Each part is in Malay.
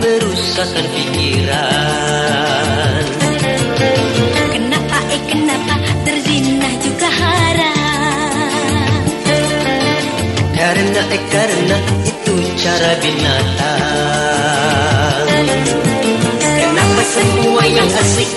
merusakkan pikiran Kenapa eh kenapa terzinah juga haram? Karena eh karena itu cara binatang. Kenapa semua yang asik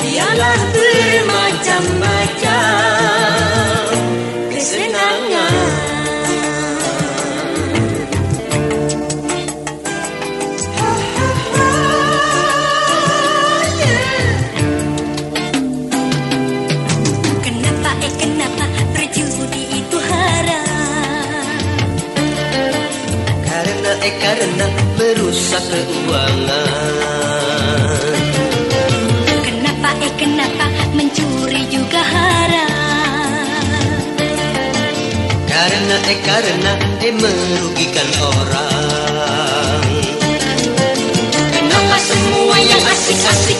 Dialah bermacam-macam kesenangan. Kenapa eh kenapa eh karena merusak keuangan. Kenapa eh kenapa mencuri juga haram? Karena eh karena eh merugikan orang. Kenapa semua yang asik-asik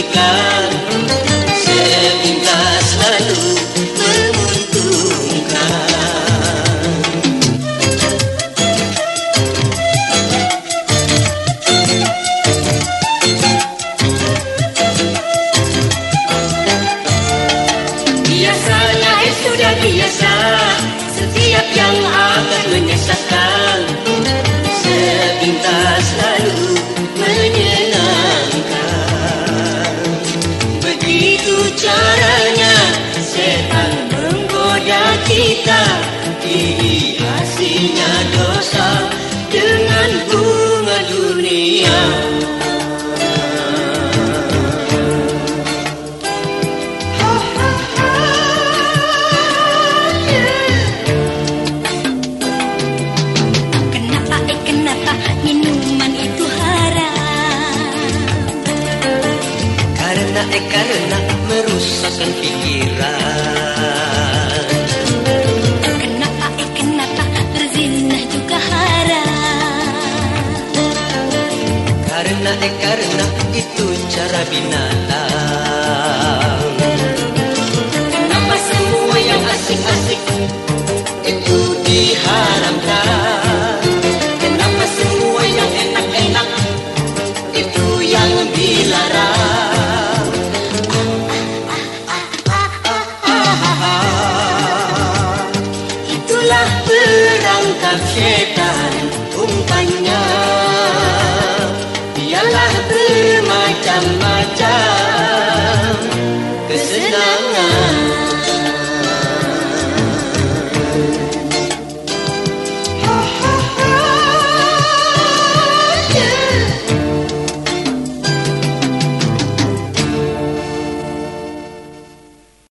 merugikan kita Dihiasinya dosa dengan bunga dunia Karena eh karena itu cara binatang Kenapa semua yang asik-asik itu diharamkan. Kenapa semua yang enak-enak itu yang dilarang. Itulah perangkap syaitan bermacam-macam kesenangan.